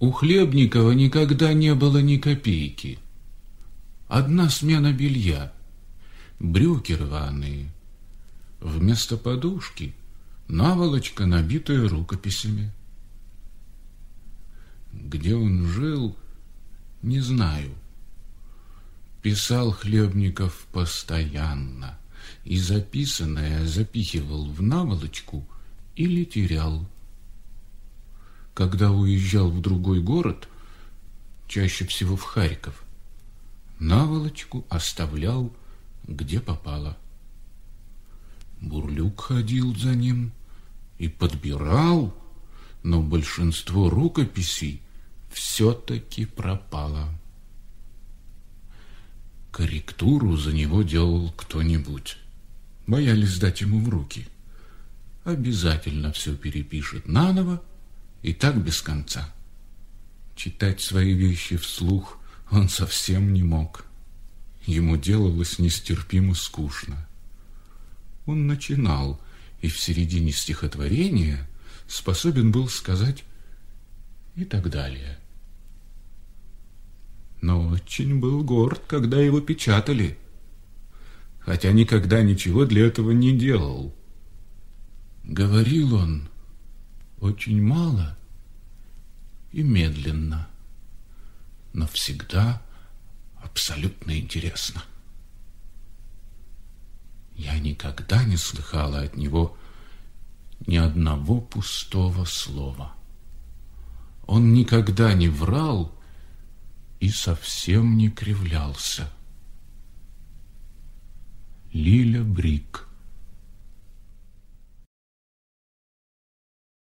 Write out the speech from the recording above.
У Хлебникова никогда не было ни копейки. Одна смена белья, брюки рваные. Вместо подушки наволочка, набитая рукописями. Где он жил, не знаю. Писал Хлебников постоянно, и записанное запихивал в наволочку или терял. Когда уезжал в другой город, чаще всего в Харьков, наволочку оставлял где попало. Бурлюк ходил за ним и подбирал, но большинство рукописей все-таки пропало. Корректуру за него делал кто-нибудь. Боялись дать ему в руки. Обязательно все перепишет наново, и так без конца. Читать свои вещи вслух он совсем не мог. Ему делалось нестерпимо скучно. Он начинал, и в середине стихотворения способен был сказать и так далее. Но очень был горд, когда его печатали, хотя никогда ничего для этого не делал. Говорил он очень мало и медленно, но всегда абсолютно интересно. Я никогда не слыхала от него ни одного пустого слова. Он никогда не врал и совсем не кривлялся. Лиля Брик